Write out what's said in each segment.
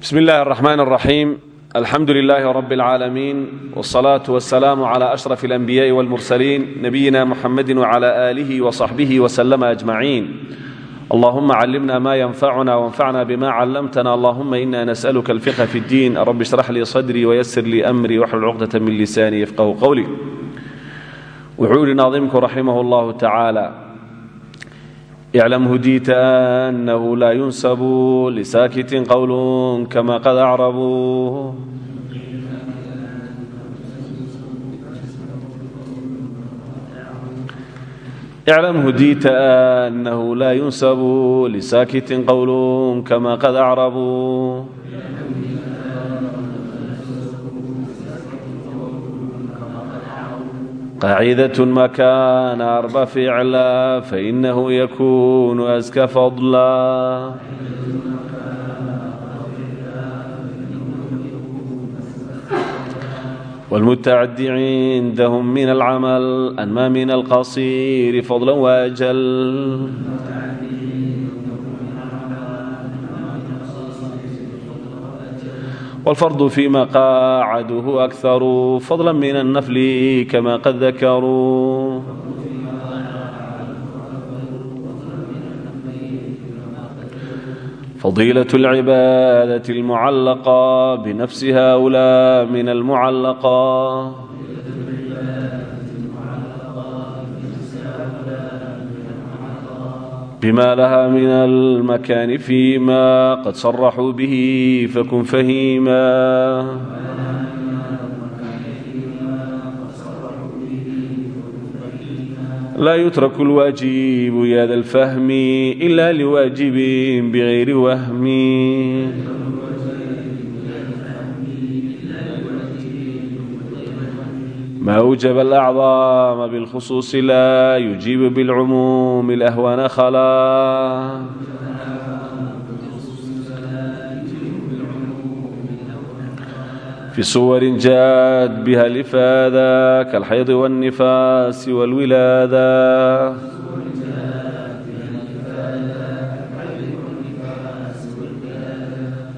bsm اllahi الرحmn الرaxيim alxamdu لlh rb العaalamiin والصlaaة والسlاam عlى أشرف الأنbiyاءi والmurslيin nabiyina mxamadi وعlى آlih وصaxbih وسلم أجمaعين allahuma cلمna ma ynfacuna وانfacna bma cلمtna allahuma ina نsأlka الفqه fi الdin rb اشhrx lii صdrي وysr lii أmrي wxlul cqdة min lisani yfqhu qwlي wuxuu yihi naadimku raximah اllah tacaalى iclam hudiita anahu laa yunsabu lisaakitin qowlun kama qad acrabuu iclam hudiita anahu laa yunsabu lisaakitin qowlun kama qad acrabuu qaacidaة ma kana arba ficla fainahu yakunu aska fadla wاlmutacadi cindahm min alcamal anma min alqasiir fadla wajal والفرض فيما قاعده أكثر فضلا من النفل كما قد ذكروا فضيلة العبادة المعلقة بنفس هؤلاء من المعلقة بma laha min almakan fيma qad saraxuu bih fakun fahima laa yutrak اlwaajibu yada اlfahmi إla lwaajibin bغayri wahmi ma أwjaba الأcظama bاlkhusuuص laa yujiibu bاlcumuumi اlأhwana khalaa fi suwari jaad biha lifaada kaاlxaydi wالnifaasi wاlwilaada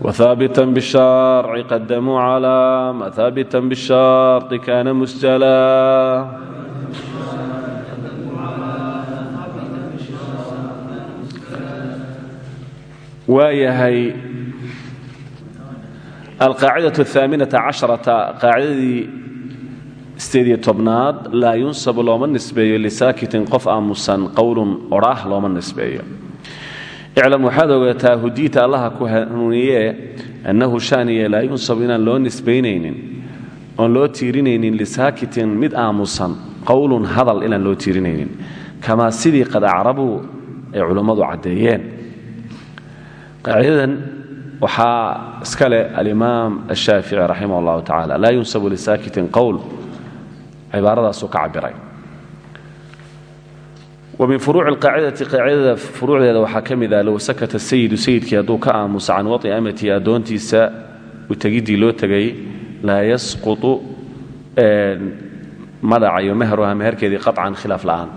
والولادة وثابتا بالشرع قدموا على ما ثابتا بالشرط كان مسجلا waayahay alqaacidaة الثaaminaةa caشhرaةa qaacidadii sideediyo tobnaad laa yunsabu looma nisbeeyo lisaakitin qof aamusan qowlun odhaah looma nisbeeyo iclam waxaad ogaataa hudiita allaha ku hanuuniyee annahu shaaniye laa yunsabu inaan loo nisbaynaynin oon loo tiirinaynin lisaakitin mid aamusan qowlun hadal inaan loo tiirinaynin kamaa sidii qad acrabuu ay culummadu caddeeyeen qaacidadan waxaa iska leh alimaam ashaafici raximah اllahu tacala laa yunsabu lisaakitin qowl cibaaradaasuu ka cabiray wmin furuuci alqaacidati qaacidada furuucdeeda waxaa ka mid ah low sakata sayidu sayidkii hadduu ka aamusa can wai amatii addoontiisa u tegiddii loo tegay laa yasqutu ma dhacayo mehruha meherkeedii qaطcan khilaaf la'aan.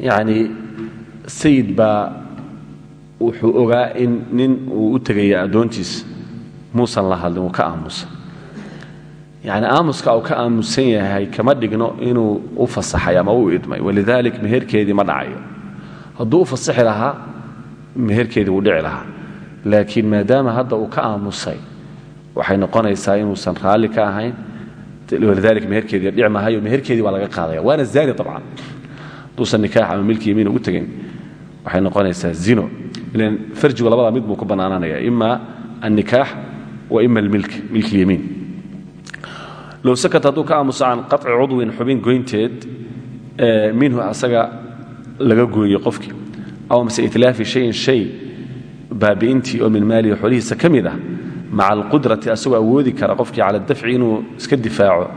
Yacni sayid baa wuxuu ogaa in nin uu u tegaya addoontiisa muusan yani aamuska uu ka aamusan yahay kama dhigno inuu u fasaxay ama u idmay. Walidalik meherkeedii ma dhacayo. Hadduu u fasaxi lahaa meherkeedii wuu dhici lahaa. Laakiin maadaama hadda uu ka aamusay waxay noqonaysaa inuusan raalli ka ahayn walidalik meherkeedii dhici mahayo meherkeedii waa laga qaadaya. Waana zaani abcan hadduusan nikaax ama milki yamiin ugu tegin waxay noqonaysaa zino. Ilan farjigu labada mid buu ku bannaananaya ima annikaax wa ima almilk milk lyamiin low sakat hadduu ka aamuso can qaطci cudwin xubin goynteed minhu asaga laga gooyo qofkii aw mase itlaafi shayin shay baabi'intii oo min maalihi xolihiisa ka mid ah maca alqudrati asagoo awoodi kara qofkii cala dafci inuu iska difaaco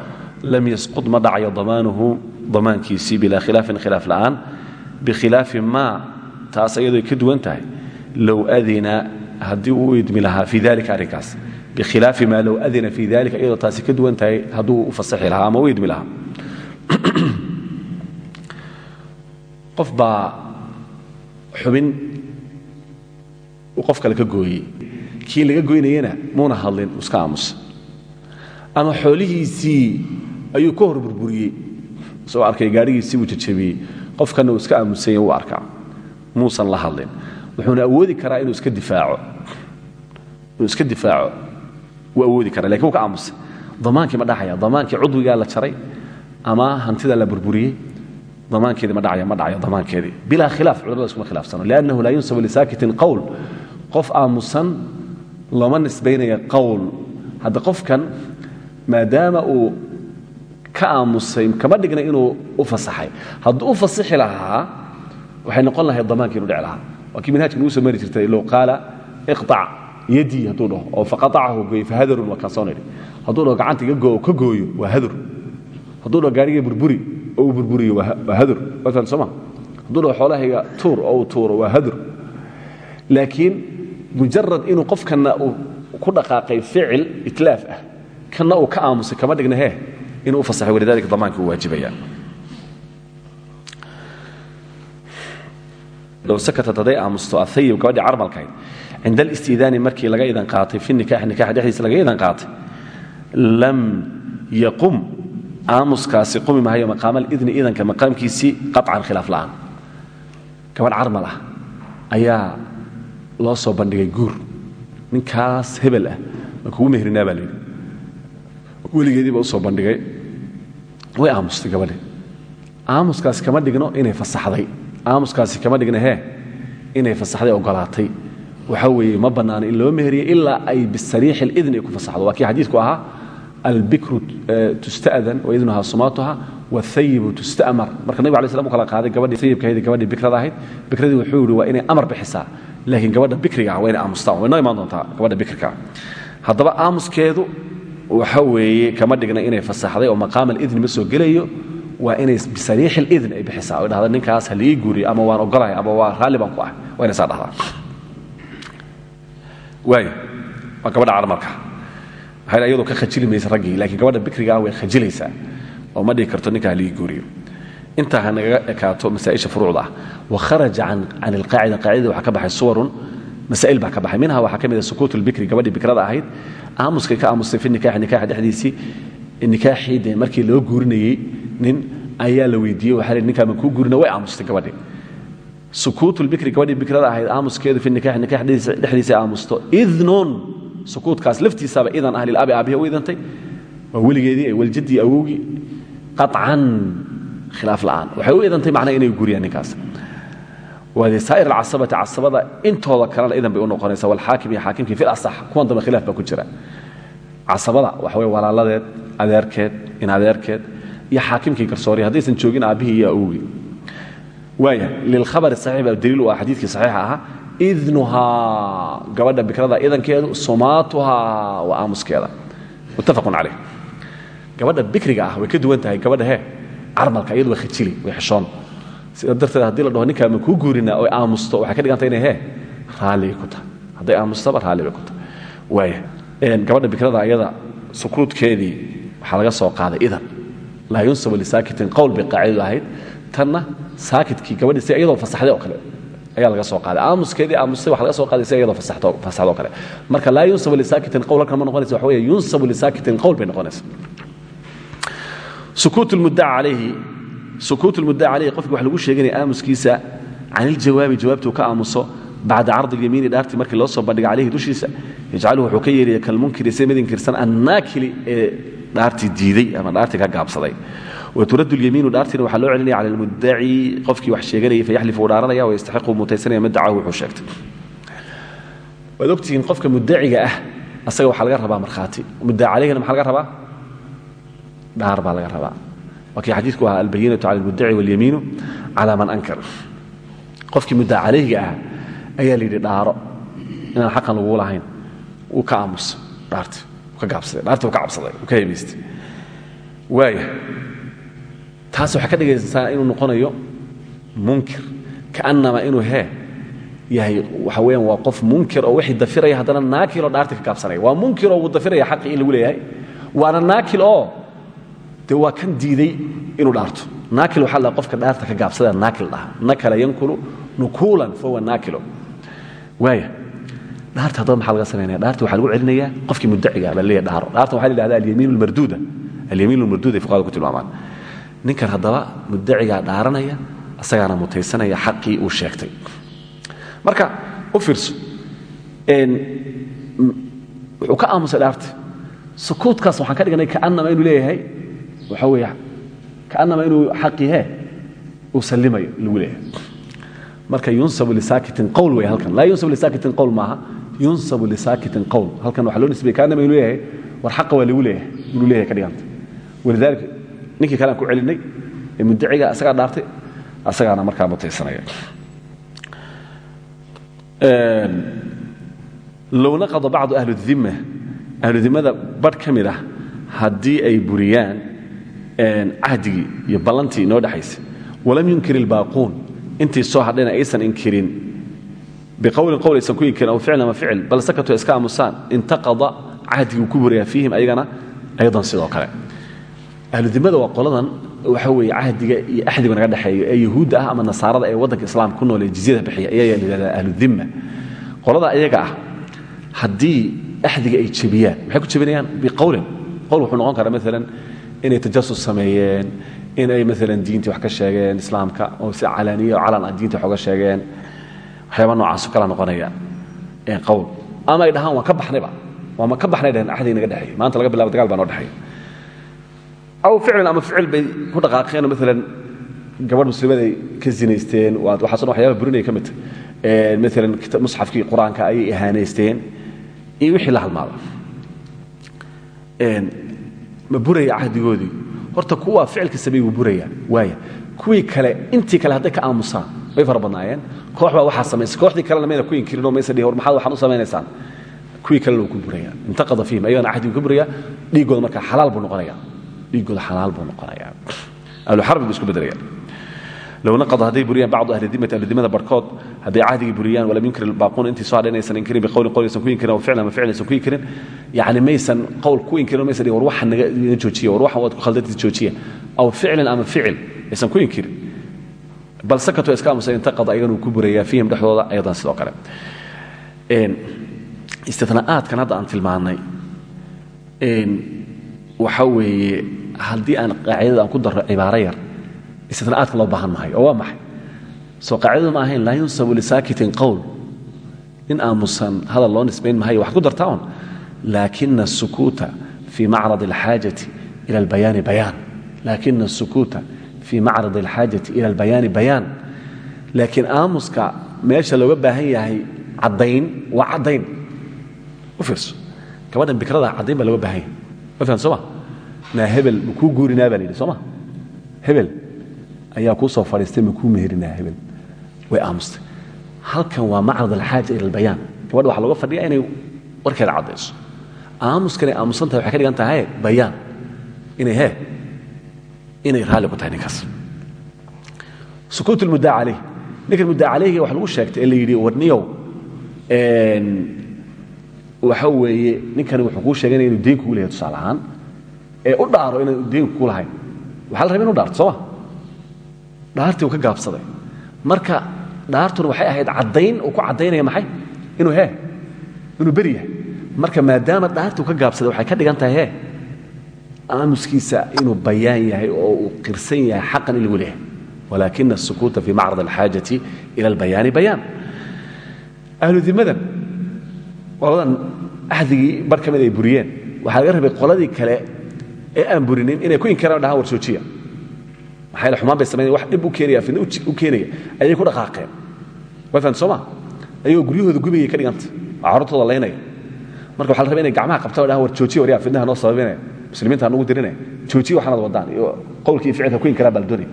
lam yasqud ma dhacayo damaanuhu damaankiisii bilaa khilaafin khilaaf la'aan bikhilaafi maa taas iyadoo ka duwan tahay low adina haddii uu bikhilaafi maa low adina fii dalika iyadoo taasi ka duwan tahay hadduu u fasaxi lahaa ama u idmi lahaa qof baa xubin uu qof kale ka gooyey kii laga goynayana muuna hadlin iska aamusa ama xoolihiisii ayuu ka hor burburiyey isagoo arkay gaadhigiisii buu jajabiyey qofkanna uu iska aamusanya u arkaa muusan la iska difaaco wuu awoodi karaa ka aamusay. Damaankii ma dhacaya damaankii cudwigaa la jaray ama hantida la burburiyey damaankeedii ma dhacaya ma dhacayo damaankeedii bilaa khilaaf culamada iskuma khilaafsano liannahu laa yunsabu lisaakitin qowl qof aamusan looma nisbaynaya qowl hadda qofkan maadaama uu ka aamusay kama dhigna inuu u fasaxay. Hadduu u fasixi lahaa waxay noqon lahayd damaankii inu dhici lahaa. Manhajka nugu soo mari jirtay low qaala iqطac yadii hadduu dhaho oo faqaacahu gooye fahadarun waa kaasoo nidhi hadduu dhaho gacanta iga ka gooyo waa hadur. Hadduu dhaho gaariga burburi oo uu burburiyo hadur. Waa fahan sooma hadduu dhaho xoolahayga tuur oo uu tuuro hadur. Laakiin mujarad inuu qofkanna ku dhaqaaqay ficil itlaaf ah kanna uu ka aamusay kama dhigna inuu fasaxay walidaalika damaanka uu waajibaya. Low sakatat hadday aamusto athayib gabadhii carmalkahayd cinda alistiidaani markii laga idan qaatay fi nikaxi nikaxa dhexdiisa laga idan qaatay lam yaqum aamuskaasi qumi mahayo maqaama alidni idanka maqaamkiisii qaطcan khilaaf la'aan gabadh carmal ah ayaa loo soo bandhigay guur ninkaas hebel ah ma kugu mehrinaa baa layidhi weligeediiba u soo bandhigay way aamustay gabadhi aamuskaasi kama dhigno inay fasaxday aamuskaasi kama dhigna hee inay fasaxday ogolaatay waxa weeye ma bannaano in loo meheriye ilaa ay bisariixi اlidn ay ku fasaxdo waa kii xadiidku ahaa albikru tusta'dan waidnuhaa sumaatuha wاthayibu tusta'mar marka nabig alay slam u kala qaaday gabadhii ayibkahayd gabadhii bikrada ahayd bikradii wuxuu yihi waa inay amar bixisaa laakiin gabadha bikriga ah waa inay aamustaan way noo imaan doontaa gabadha bikrika haddaba aamuskeedu waxa weeye kama dhigna inay fasaxday oo maqaam alidni ma soo gelayo waa inay bisariixi اlidn ay bixisaa o dhahda ninkaas ha liii guuriyo ama waan ogolahay ama waa raalli baan ku ah waa inay saa dhahdaa waay waa gabadha carmarka maxaa iyadoo ka khajili maysa laakiin gabadha bikrigaa way khajilaysaa oo ma dhihi karto ninka halii guuriyo. Intaa ha nagaga ekaato masaa'isha furuucda ah. Wa kharaja can alqaacida. Qaacidada waxaa ka baxay suwarun. Masaa'il baa ka baxay. Minha waxaa ka mid a sukuut lbikri bikrada ahayd. Aamuskay ka aamustay fi nikaxi nikaxa dhexdiisii. Nikaaxii dee markii loo guurinayey nin ayaa la weydiiyey. La ninkaa ma kuu guurina? Way aamustay gabadhii sukuut lbikri gabadhii bikrada ahayd aamuskeedu fi nikaxi nikax dhexdiisa aamusto. Idnun sukuutkaas laftiisaaba idan ah lilabi aabihi u idantay waa weligeedii waljadii awowgii qaطcan khilaaf la'aan. Waxay u idantay macnaa inay guriyaan ninkaas. Waade saa'ir alcasabati casabada intooda kalena idan bay u noqonaysa walxaakim iyo xaakimkii fil asax kuwan dambe khilaaf baa ku jira. Casabada waxa weye walaaladeed adeerkeed in adeerkeed iyo xaakimkii garsooriya haddaysan joogin aabbihii iyo waaya lilkhabari saxiix baa daliil u ah xadiidkii saxiixa ahaa idnuhaa gabadha bikrada idankeedu sumaatuhaa waa aamuskeeda. Muttafaqun caleyh gabadha bikriga ah way ka duwan tahay gabadha he carmalka iyadu waa khajili way xishoon. Sida darteed haddii la dhaho ninkaa ma kuu guurinaa oy aamusto waxay ka dhiganta inay he raalligay ku tahay. Hadday aamustaba raalli bay ku tahay. Waaya gabadha bikrada iyada sukuudkeedii waxaa laga soo qaaday idan. Laa yunsabu lisaakitin qowl bay qaacidadu ahayd tanna saakidkii gabadhii si iyadoo fasaxday oo kale ayaa laga soo qaaday. Aamuskeedii aamustay waxa laga soo qaaday si iyadoo fasaxdo kale. Marka laa yunsabu lisaakitin qowl halkan ma noqonaysa waxa weeye yunsabu lisaakitin qowl bay noqonaysa. Sukuut lmuddaca calayhi sukuut lmuddaca calayhi qofki waxa lagu sheeganaya aamuskiisa can iljawaabi jawaabtuu ka aamuso bacda cardi اlyamiini dhaartii markii loo soo bandhiga calayhi dushiisa yajcaluhu wuxuu ka yeelaya kalmunkiri sida mid inkirsan diiday ama dhaartii ka gaabsaday turad yamiinu dhaartina waxaa loo celinaya cala lmudaci qofkii wax sheeganayay fayaxlifu u dhaaranaya wayastaxiqu mutaysanaya ma dacahu wuxuu sheegtay waad ogtihiin qofka mudaciga ah asaga waxaa laga rabaa marhaati mudda caleyhina maxaa laga rabaa dhaar baa laga rabaa waa kii xadiiku ahaa albayinatu cala lmudaci walyamiinu calaa man ankar qofkii mudda caleyhiga ah ayaa la yidhi dhaaro inaan xaqan lagugu lahayn wuu ka aamusa dhaarti wuu ka gaabsaday dhaarti wuu ka cabsaday wuu ka hebaystay waaya taas waxay ka dhigaysaa inuu noqonayo munkir. Kaannama inuu hee yahay waxa weeyaan waa qof munkir oo wixii dafiraya haddana naakil oo dhaarti ka gaabsanaya waa munkir oo wuu xaqii in lagu leeyahay waana naakil oo dee waa kan diiday inuu dhaarto. Naakil waxaa la qofka dhaarta ka gaabsada naakil dhaha. Nakala yankulu nukuulan fahuwa naakilo. Waaya dhaarta haddaba maxaa laga samaynaya dhaarta waxaa lagu celinayaa qofkii muddaciga baa leeyahay dhaaro. Dhaarta waxaa la yidhahda alyamiin almarduuda alyamiin almarduuda ay fuqahada ku tilmaamaan ninkan haddaba muddacigaa dhaaranaya asagaana mutaysanaya xaqii uu sheegtay. Marka u fiirso. Wuxuu ka aamusay dhaarti. Sukuudkaas waxaan ka dhignay kaanama inuu leeyahay waxaa weeye kaanama inuu xaqii he uu sallimayo lagu leeyahay. Marka yunsabu lisaakitin qowl wey halkan. Laa yunsabu lisaakitin qowl maaha. Yunsabu lisaakitin qowl. Halkan waxaa loo nisbaya kaanama inuu leeyahay war xaqa waa leeyahay inuu leeyahay ka dhiganta walidaalika ninkii kale aan ku celinay ee muddaciga asagaa dhaartay asagaana markaa mutaysanaya low naqada bacdu ahludimma ahludimada badh ka mid ah haddii ay buriyaan cahdigii iyo ballantii inoo dhexaysa walam yunkir ilbaaquun intii soo hadhayna aysan inkirin. Biqowlin qowl aysan ku inkirin aw ficlin ama ficil bal sakatoo iska aamusaan intaqada cahdigii ku burayaa fiihim ayagana aydan sidoo kale ahludimada waa qoladan waxa weeye cahdiga iyo axdiga naga dhexeeyo ee yahuudda ah ama nasaarada ee waddanka islaamka ku nool ee jizyada bixiya ayaa la yidhahdaa ahludimma qolada ayaga ah haddii axdiga ay jebiyaan maxay ku jebinayaan? Biqowlin. Qowl wuxuu noqon karaa maalan inay tajasus sameeyeen in ay maalan diintii wax ka sheegeen islaamka oo si calaaniya oo calan ah diinta wax sheegeen. Waxyaaba noocaasoo kala noqonaya qowl. Ama ay dhahaan waan ka baxnayba. Waama ka baxnay dhaheen naga dhexeeya maanta laga bilabo dagaal baa noo dhexeeya aw ficlan ama ficil bay ku dhaqaaqeenoo maalan gabadh muslimaday ka zinaysteen waxaaso dhan waxyaaba burinaya ka mid tahay maalan musxafkii qur'aanka ayay ihaanaysteen iyo wixii la halmaada ma buraya cahdigoodii horta kuwaa ficilka sameey wuu buraya waaya kuwii kale intii kale hadday ka aamusaan way fara badnaayeen koox baa waxaa samaysay kooxdii ku inkirinoo maysa dhihi war maxaad waxaan u samaynaysaan kuwii kalena wuu buraya intaqada fiihim ayagana cahdigu buraya dhiiggooda marka xalaal buu noqonaya dhiiggooda xalaal buu noqonaya ahluxarbi buu isku bedelaya low naqada hadday buriyaan bacdu ahli dimati ahludimada barhkood hadday cahdigii buriyaan walam yunkir baaquun intii soo hadhayn aysan inkirin biqowlin qowl aysan ku inkirin aw ficlan ama ficlan aysan ku inkirin. Yacni maysan qowl ku inkirin maysan dhihin war waxan naga joojiya war waxan waad ku khaldantid joojiya. Aw ficlan ama ficil aysan ku inkirin. Bal sakatoo iska aamusa intaqada ayagan uu ku burayaa fiihim dhexdooda ayadan waxa weeye haddii aan qaacidada ku darro cibaaro yar istinaa'aadka loo baahan mahay oo waa maxay? Soo qaacidadu ma ahayn laa yunsabu lisaakitin qowl in aamusan hadal loo nisbayn mahayo waxad ku dartaa un laakina asukuuta fii macrad alxaajati ila albayaani bayaan. Laakina asukuuta fii macrad alxaajati ila albayaani bayaan. Laakiin aamuska meesha looga baahan yahay caddayn waa caddayn. U fiirso. Gabadhan bikrada caddayn baa looga baahan yahay ma fahan soo ma? Naa hebel ma kuu guurinaa baa la yidhi hebel ayaa kuu soo fadhiistay ma kuu meherinaa hebel. Way aamustay halkan waa macrad alxaaja ila albayaan gabadha waxaa looga fadhiya inay warkeeda caddayso. Aamuskanay aamusan waxay ka dhigan tahay bayaan. Inay he inay raalli ku tahay ninkaas. Sukuut lmuddaa calayh ninkan muddaa calayhiga wax lagu sheegtay ee la yidhi warniyow waxa weeye ninkani wuxuu kuu sheeganaya inuu deen kugu leeyahay tusaale ee u dhaaro inaan deen kugu lahayn. Waxaa la rabay inu dhaarto sooma dhaartii uu ka gaabsaday. Marka dhaartuna waxay ahayd caddayn uu ku caddaynaya maxay? Inuu he inuu beri yahay. Marka maadaama dhaartii ka gaabsaday waxay ka dhigan tahay he aamuskiisa inuu bayaan yahay oo uu qirsan yahay xaqan in lagu leeyahay. Walaakina asukuuta fii macrad alxaajati ila albayaani bayaan. Ahlu dimadan qoladan axdigii bar ka ay buriyeen. Waxaa laga rabay qoladii kale ee aan burinin inay ku inkiraan dhahaan war joojiya maxaa yaele xumaan bay samaynaya wax dhib u keenaya fidna u keenaya. Ayay ku dhaqaaqeen. Way fahamta soo ma? Ayagoo guryahooda ka dhiganta oo carruurtooda marka waxa la rabay inay gacmaha qabtaan o war joojiya waryaa fidnaha noo sababinaya muslimiinta ha nugu dirinaya joojiya waxaanad wadaan iyo qowlkii ficilka ku inkiraa baa la doonaya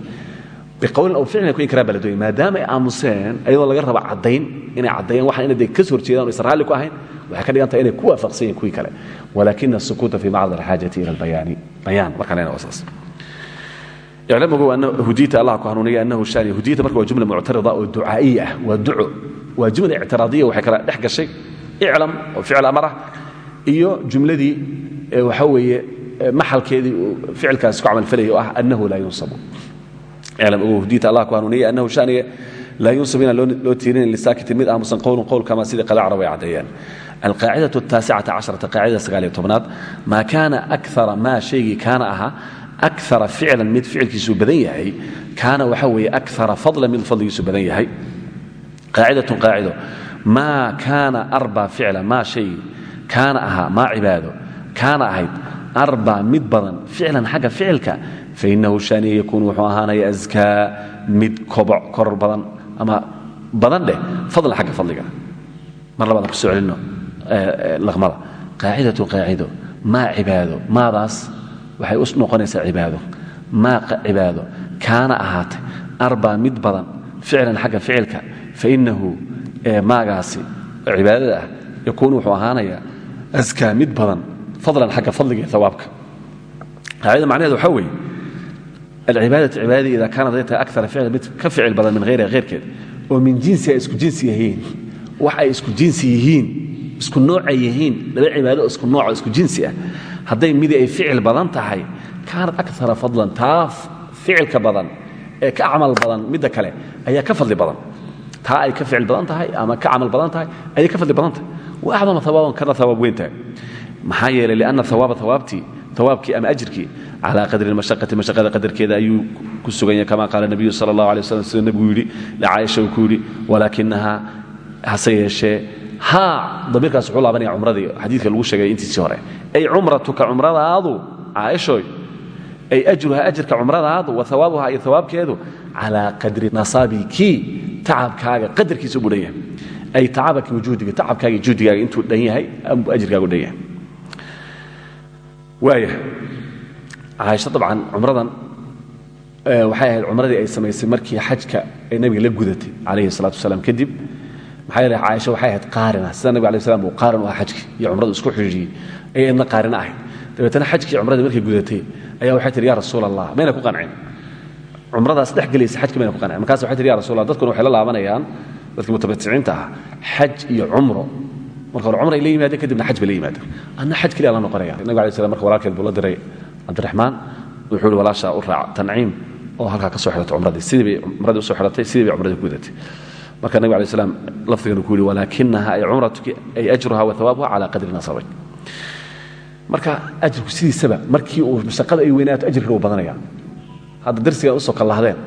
biqowlin aw ficlin ku inkiraa baa la doonaya maadaama ay aamuseen ayadoo laga raba caddayn inay caddeeyaan waxaan inay ka ku ahayn waxay ka dhigan tahay inay ku waafaqsan yihiin kuwii kale. Walakina asukuuta fi macrad alxaajati ila albayaani. Bayaan markaan lena wasaas iclam ogow ana hudiyta allah ku hanuuniya annahu shani hudiyta marka waa jumla muctarida oo ducaa'iya ah waa duco waa jumla ictiraadiya waxay kala dhex gashay. Iclam oo ficil amar ah iyo jumladii waxa weeye maxalkeedii uu ficilkaasi ku camalfalayay oo ah annahu laa yunsabu. Iclam ogow hudiyta allah ku hanuuniya annahu shaniga laa yunsab inaan loo tiirinin lisaakitin mid aamusan qowlun qowlkama sidii qadacra way caddeeyeen alqaacida taasicata cashrata qaacidada sagaaliyo tobnaad maa kaana akara maa shaygii kaana ahaa akara ficlan mid ficilkiisuu badan yahay kaana waxaa weeye akara fadlan mid fadligiisu badan yahay qaacidatun qaacido maa kaana arba ficlan maa shaygii kaana ahaa maa cibaado kaana ahayd arba mid badan ficlan xagga ficilka fainahu shaaniya yakuunu wuxuu ahaanaya askaa mid koboc koror badan ama badan dheh fadlan xagga fadliga mar labaad aan ku soo celino laqmada qaacidatun qaacido maa cibaado maadaas waxay u noqonaysaa cibaado maa cibaado kaana ahaatay arbaa mid badan ficlan xagga ficilka fainahu maagaasi cibaadada ah yakuun wuxuu ahaanayaa askaa mid badan fadlan xagga fadliga iyo awaabka qaacidada macnaheed waxaa weeye alcibaadatu cibaadadii ida kaanat ay tahay akara ficlan mid ka ficil badan min hayriha heyrkeed oo min jinsi ay isku jinsi yihiin wax ay isku jinsi yihiin isku noocay yihiin laba cibaado isku nooco isku jinsi ah. Hadday midii ay ficil badan tahay kaanat akara fadlan taa ficilka badan ee ka camal badan midda kale ayaa ka fadli badan. Taa ay ka ficil badan tahay ama ka camal badan tahay ayay ka fadli badan tahay. Wa acdama awaaban kana awaab weyn tahay. Maxaa yeelay lianna awaaba awaabtii awaabkii ama ajirkii calaa qadri mashaqati mashaqada qadarkeeda ayuu ku sugan yahay kama qaala nabiyu sala allah alay waslam sida nebigu ku yidhi walaakinahaa hase damiirkaas wuxuu laabanaya cumradii. Xadiidka lagu sheegay intiisii hore. Ay cumratuka cumradaadu caaishoy ay ajruha ajirka cumradaadu wa awaabuha iyo awaabkeedu calaa qadri nasaabiki tacabkaaga qadarkiisa buu ay tacabaki wujuudiga tacabkaaga juhdigaaga intuu dhan yahay ajirkaagu dhan yahay. Waaya caaisho dabcan waxay ahayd cumradii ay samaysay markii xajka ay nabiga la gudatay calayhi salatu wasalaam kadib maxaa yeele caaisho waxay ahayd qaarina sida nabig alay slam qaarin u aha xajkii iyo cumradu isku xidhiiriyey ayay idna qaarina ahayd. Dabeetana xajkii cumradii markay gudatay ayaa waxay tihi ya rasuul ku qancin. Cumradaas dhex gelaysa xajka mayna ku qancin. Markaas waxay tihi ya rasul allah la laabanayaan dadkii mutabadiciinta ah xaj iyo cumro. Marka hore cumray la kadibna xaj bay la yimaadeen. Anna xaj keliya la noqonaya nabig slam marka walaalkeed buu la diray cabdiraxmaan wuxuu walaashaa u raac tanciim oo halkaa ka soo xidhatay cumradii. Sidii bay cumradii u soo sidii bay gudatay marka nabig alay slam lafdigan ku yihi walaakinaha ay cumratuki ay ajruha wa hawaabuha cala qadri nasabay marka ajirku sidiisaba markii uu mashaqada ay weynaato ajirka uu badanaya hadda darsigan u soo kallahdeen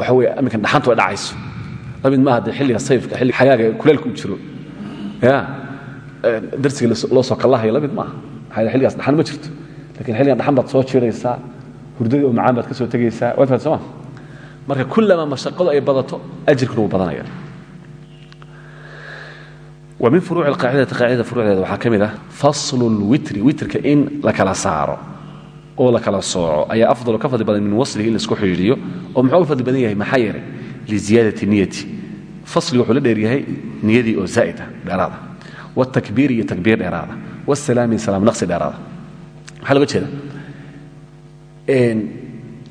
waxa weye aminkan dhaxantu ay dhacayso. Lamid maaha dee xilliga sayfka xilliga xagaaga kuleelka u jiro. Ya? Darsiga loo soo kallahayo la mid maaha maxaa xilligaas dhaxan ma jirto. Lakin xilligan dhaxan baad soo jiraysaa hurdadii oo macaan baad ka soo tegaysaa. Waad fahat sooma marka kullama mashaqadu ay badato ajirkuna wuu badanaya wa min furuuci alqaacidati qaacidada furuucdeeda waxaa ka ah faslu lwitri witrka in la saaro oo la kala sooco. Ayaa fadli badan min waslihi in la isku oo muxuu ka badan yahay? Maxaa yeelay? Liziyaadati niyati. Fasliga wuxuu la dheeryahay niyadii oo zaa'id ah dheeraada wاtakbiiri iyo takbiir dheeraada. Wاsalaami salaam naqsi dheeraada. Maxaa loga jeeda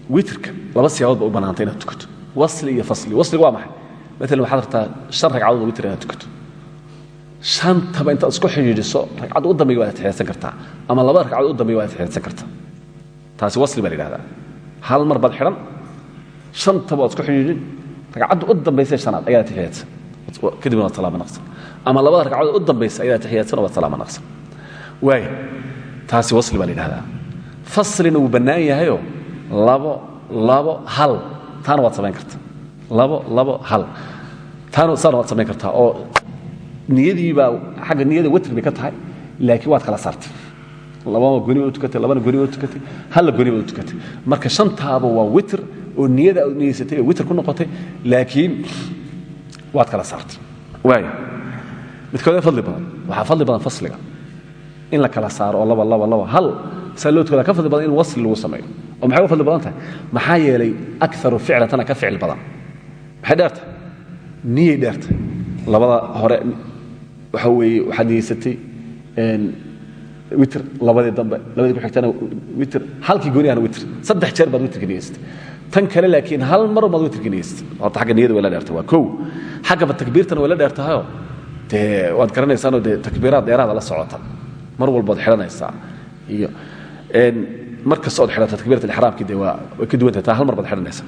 witrka laba siyaabood ba u bannaantay inaad tukato. Wasli iyo fasli. Wasliga waa maxay? Maalan waxaad rabtaa shan ragcadood oo witr inaad tukato. Shantaba intaad isku xidhiidhiso ragcadda u dambayga waad atixiyadsan kartaa ama laba ragcadood u dambayga waad atixiyadsan kartaa. Taasi wasli baa la hal mar baad xidhan shantaba waad isku xidhiidhin ragcadda u dambaysa shanaad ayaad atixiyadsan kadibna waad salaama naqsan. Ama labada ragcadood u dambaysa ayaad atixiyadsan waad salaama naqsan. Waay taasi wasli baa la yidhahdaa faslina bannaan yahayoo labo labo hal. Taana waad samayn kartaa labo labo hal. Taana saana waad samayn kartaa oo niyadiibaa agga niyada bay ka tahay laakiin waad kala saartay. Labama goni ba tukatay labana goni ba tukatay halla goni ba tukatay. Marka shantaaba waa witr oo niyada aad niyeysatay oo witr ku noqotay laakiin waad kala saartay. Waaya midkoodee fadli badan. Waxaa fadli badan fasliga. In la kala saaro oo laba laba laba hal. Saa loo tukada ka fadli badan in wasli lagu sameeyo oo maxay u fadli badan tahay? Maxaa yeelay akaru ficlatana ka ficil badan. Maxay dheertahay? Niyay labada hore waxa weeye waxaad niyeysatay witr labadii dambe labadii ku xigtana witr halkii gooniyahana witr saddex jeer baad witrka niyeysatay. Tan kale laakiin hal mar baad witrka niyeysatay. Horta xagga niyada way la dheertahay waa kow. Xaggaba takbiirtana way la dheertahayoo? Dee waad garanaysaanoo dee takbiiraad dheeraada la socota. Mar walbaad xidhanaysaa iyo mar kasta ood xidhata takbiirat alixraamkii dee waa way ka duwantahay taa hal mar baad xidhanaysaa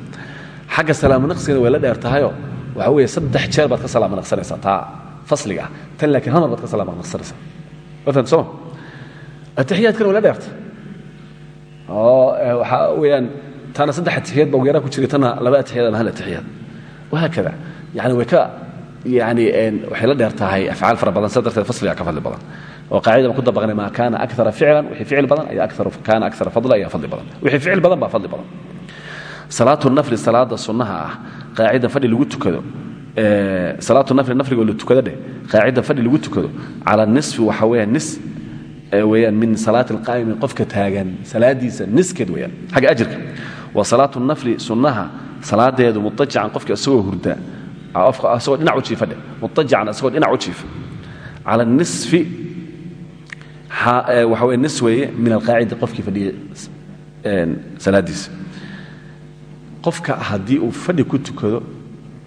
xagga salaamu naqsigana way la dheer tahayoo waxa weeye saddex jeer baad ka salaama naqsanaysaa taa fasliga ah. Tan laakiin hal mar baad ka salaama naqsanaysaa. Ma fahamta sooma atixiyaadkana waa la dheerta oo waxaa weeyaan taana saddex atixiyaad baa ugu yaraan ku jiray tanna laba atixiyaad ama hal atixiyaad wahaakada yani way ka yani waxay la dheer tahay afcaal fara badan sida darteed fasliga ka fadli badan oo qaacidaba ku dabaqnay maa kaana akara ficlan wixii ficil badan ayaa kaana akara fadla ayaa fadli badan. Wixii ficil badan baa fadli badan. Salaatu nafli salaada sunnaha ah qaacida fadhi lagu tukado salaatu nafli nafliga oo la tukado dheh qaacida fadhi lagu tukado cala nisfi waxa weeyaan nis weyaan min salaati alqaa'imi qofka taagan salaadiisa niskeed weyaan xagga ajirka. Wa salaatu nafli sunnaha salaadeedu mutajacan qofka isagoo hurda isagoo dhinac u jiifa dheh mutajacan isagoo dhinac u jiifa. Cala nisfi waxa weye nis weeye min alqaacidi qofkii fadhiyey salaadiisa qofka haddii uu fadhi ku tukado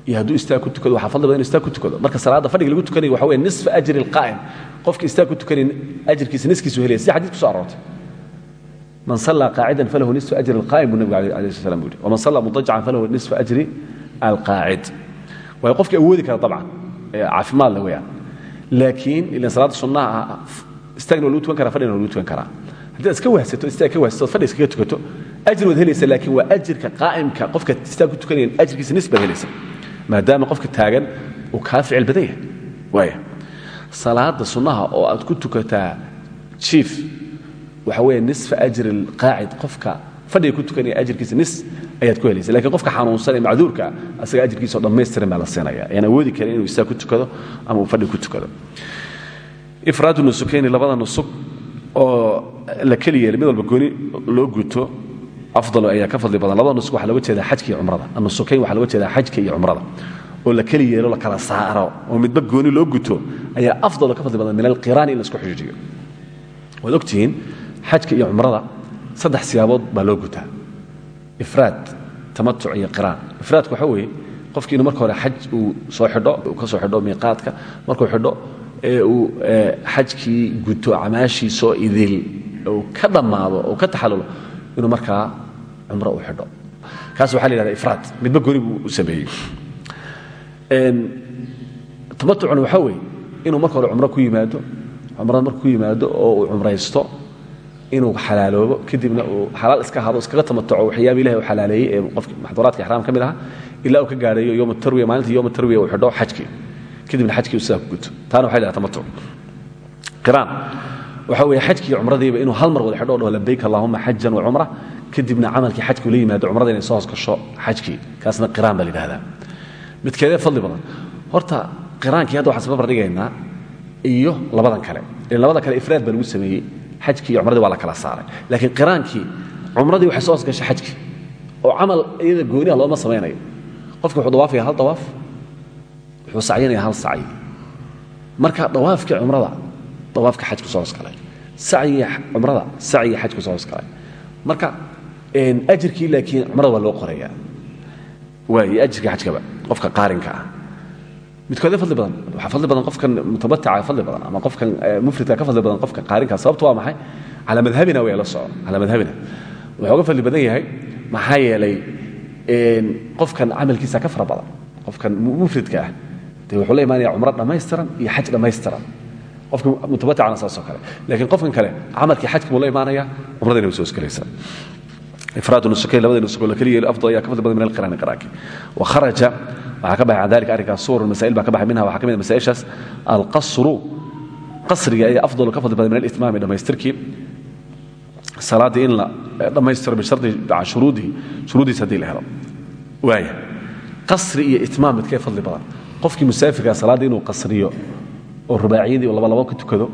iyo hadduu istaag ku tukado waxaa fadli badan inu istaag ku tukado. Marka salaadda fadhiga lagu tukanayo waxa weye nisfa ajri alqaa'im. Qofka istaag ku tukanay ajirkiisa niskiisu helaya. Sida xadis ku soo aroortay. Man sallaa qaacidan falahu nisfu ajri alqaa'im buu nabigu alayh sl slam yidhi waman sallaa mudajacan falahu nisfu ajri alqaacid. Waayo qofkii awoodi kara dabcan. Caafimaad le weyaan laakiin ilan salaadda sunnaha ah istaagna waa lagu tukan karaa fadhina waa lagu tukan karaa. Haddii ad iska wahsato istaag ka wahsato fadhi iskaga tukato ajir waad helaysa laakiin waa ajirka qaa'imka qofka istaag ku tukanaya ajirkiisa nis baad helaysa maadaama qofka taagan uu kaa ficil badan yahay. Waaya salaada sunnaha oo aad ku tukataa jiif waxa weeye nisfa ajri alqaacid qofka fadhiga ku tukanaya ajirkiisa nis ayaad ku helaysa lakiin qofka xanuunsan ee macduurka ah asaga ajirkiisa oo dhammaystiran baa la siinaya ayaan awoodi karin inuu istaag ku tukado ama uu fadhi ku tukado ifraadu nusukayni labada nusuk oo la keli mid walba gooni loo guto afdalo ayaa ka fadli badan. Labada nusuk waxa looga jeedaa xajka iyo cumrada. Annusukayn waxa looga jeedaa xajka iyo cumrada. Oo la keli yeelo la kala saaro oo midba gooni loo guto ayaa afdalo ka fadli badan min alqiraani in isku xujiijiyo waad xajka iyo cumrada saddex siyaabood baa loo gutaa. Ifraad tamatuc iyo qiraan. Ifraadku waxa weeye qofki marka hore xaj uu soo xidho uu ka soo xidho miiqaadka markuu xidho ee uu xajkii guto camaashiisoo idil uu ka dhammaado uu ka taxallulo inuu markaa cumro u xidho. Kaas waxa la yhahda ifraad. Midba gooni buu u sameeyey. Tamatucuna waxaa weeye inuu marka hore ku yimaado cumrada markuu ku yimaado oo uu cumraysto inuu xalaaloobo kadibna uu xalaal iska hado iskaga tamatuco waxyaaba ilahi u xalaaleeyey ee qofki maxduuraadka ixraam ka ilaa uu ka gaadhayo yom tarwiya maalintii yom tarwiya uu xidho xajkii kadibna sidaa ku guto. Taana waxa la yhahda tamatuc qiraan. Waxa weeye xajkii iyo cumradiiba inuu hal mar wada xidho o dhaho labayk allahuma xajan wa cumra. Kadibna camalkii xajkii ula yimaado cumrada inay soo hoos gasho xajkii. Kaasna qiraan baa la yidhahdaa midkeedee fadli badan. Horta qiraankii hadda waxaan sababar dhigaynaa iyo labadan kale. Ilan labada kale ifraad baa lagu sameeyey xajkii iyo cumradii waa la kala saaray. Laakiin qiraankii cumradii waxay soo hoos gashay xajkii. Oo camal iyada gooniha looma samaynayo qofki wuxuu dawaafaya hal dawaaf wuxuu sacyinaya hal sacyi marka dawaafkii cumrada dawaafka xajku soo hoos galay sacyigii cumrada sacyigii xajku soo hoos galay marka ajirkii laakiin cumrada waa loo qorayaa waayo ajirkii xajkaba qofka qaarinka ah. Midkoodee fadli badan waxaa fadli badan qofkan mutabataca fadli badan ama qofkan mufridka ka fadli badan qofka qaarinka sababtu waa maxay? Calaa madhabina way la soco calaa madhabina. Wuxuu uga fadli badan yahay maxaa yeelay qofkan camalkiisa ka fara badan qofkan mufridka ah dee wuxuu la imaanaya cumro dhammaystiran iyo xaj dhammaystiran. Qofka mutabaticana saasoo kale. Laakiin qofkan kale camalkii xajka buu la imaanaya cumradina way soo isgelaysaa ifraad nusukayn labada nusuk oo la keliya afdal ayaa ka fadli badan min alqiraani qiraanki wa kharaja waxaa ka baxay can dalika arrinkaas suur masaa'il baa ka baxay minha waxaa ka mid masaa'ishaas. Alqasru qasriga ayaa afdalu ka fadli badan min alitmaami dhammaystirkii salaaddii in la dhammaystiro bishardi shuruudihi shuruudiisa haddii la helo. Waaya qasri iyo itmaam midkee fadli badan qofkii musaafirkaa ah salaadda inuu qasriyo oo rubaaciyadii oo labalabo ka tukado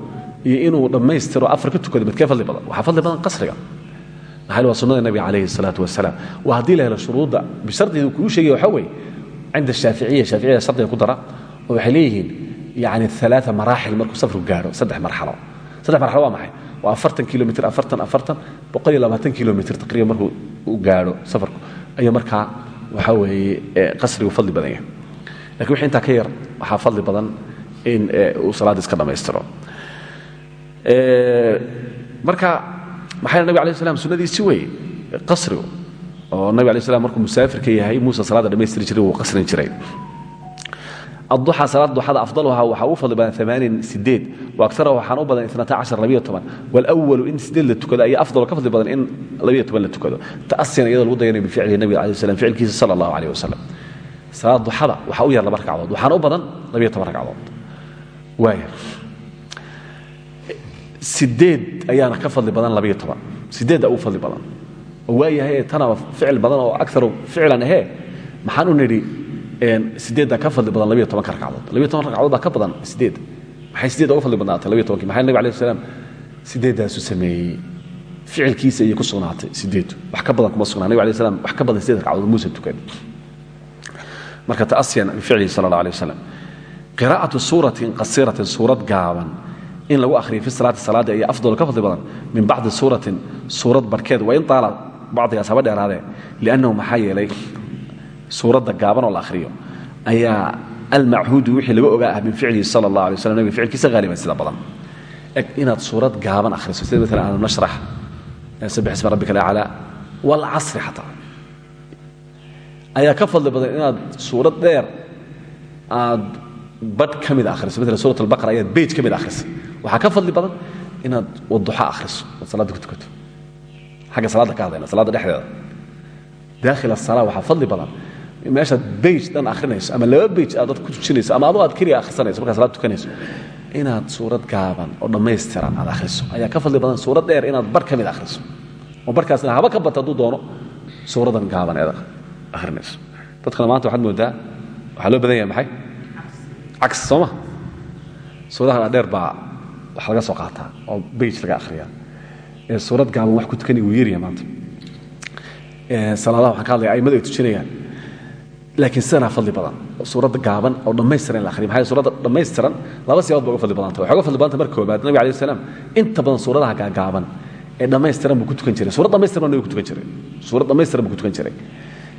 iyo inuu dhammaystiro afar ka tukado midkee fadli badan waxaa fadli badan qasriga. Maxaa waa sunnada nabiga calayhi isalaatu wasalaam. Waa haddii la helo shuruudda bishardidu kuu sheegaya waxaa wey cinda shaaficiya shaaficiyada shardiga ku dara oo waxay leeyihiin yani alaa maraaxil markuu safru gaaro saddex marxalo. Saddex marxalo waa maxay? Waa afartan kilomitr afartan afartan boqoliyo labaatan kilomitr taqriiban markuu gaaro safarku. Ayaa markaa waxaa weeye qasrigu fadli badan yahay laakiin wixii intaa ka yar waxaa fadli badan in uu salaadda iska dhammaystiro marka maxaa nabig alay slam sunnadiisi wey qasrigu oo nabig alay slam markuu musaafirka yahay muuse salaada dhammaystiri jiray wuu qasrin jiray. Adduxa salaad duxada afdaluhaa waxaa ugu fadli badan amaanin sideed wa agaraha waxaan u badan inata cashar labiyo toban walawalu in sideed la tukado ayaa afdal ka fadli badan in labiyo toban la tukado. Ta'asina iyadoo lagu dayanayo bificlihi nabiga alai salaad duxada waxaa u yar laba ragcadood. Waxaana u badan labiyo toban ragcadood. Sideed ayaana ka fadli badan labiyo toban. Sideedda ugu fadli badan. Oo waayahay tanaba ficil badan oo akaru ficlan ahee maxaan u nidhi sideedda ka fadli badan labiyo tobanka ragcadood. Labiyo ka badan sideed maxay sideedda uga fadli badnaatay labiyo tobankii? Maxay nabig alai slam sideeddaasu sameeyey. Ficilkiisa ayay ku sugnaatay sideedu wax ka badan kuma sugnaa. Nabig alai slam wax ka badan sideed ragcadood muusa tukan marka ta'asiyan bificlihi sala allah alay wasalam qiraa'atu suuratin qasiratin suurad gaaban. In lagu akhriyo fi salaati salaadda ayaa afdal ka fadli badan min bacdi suuratin suurad barhkeed waa in taala bacdigaas haba dheeraadee liannahu maxaa yeelay suuradda gaaban oo la ahriyo ayaa almachuudu wixii laga ogaa ah min ficlihi sal اllah alay slam nabiga ficilkiisa haaliban sida badan. Eg inaad suurad gaaban ahriso sida maala alam nashrax sabix isma rabbika alaclaa wاlcasri xataa ayaa ka fadli badan inaad suurad dheer aad badh ka mida ahriso maala surat albaqara ayaad beyj ka mid ahrisay ka fadli badan inaad waduxa ahriso salaadda ku tukato. Xagga salaadda ka hadlayna salaadda dhexdeeda. Daakhil asala waxaa fadli badan. Meeshaad beyj dhan akhrinayso ama laba beyj aad ku tujinayso ama adoo aad keliya akhrisanayso markaa salaad tukanayso inaad suurad gaaban oo dhammaystiran aad akhriso. Ayaa ka fadli badan suurad dheer inaad bar ka mid oo barkaasna haba ka bata doono suuradan gaaban eed akhrinayso dadkana maanta waxaad moodaa waxaa loo badan maxay? Cagsi soo ma? Suuradaha dheer baa wax laga soo qaataa oo beyj laga akhriyaa. Ee suurad gaaban wax ku tukanaya wuu yeeraya maanta. Salaadaha waxaan ka hadlaya aimadu ay tujinayaan. Laakiin sidanaa fadli badan suuradda gaaban oo dhammaystiran la akhriyo. Maxaa suuradda dhammaystiran laba siyabood ba uga fadli badanta waxay uga fadli badanta marka koobaad nabiga alayh salaam inta badan suuradaha gaagaaban ee dhammaystiran buu ku tukan jiray. Suurad dhammaystiran nabiga ku tukan jiray. Suurad dhammaystiran buu ku tukan jiray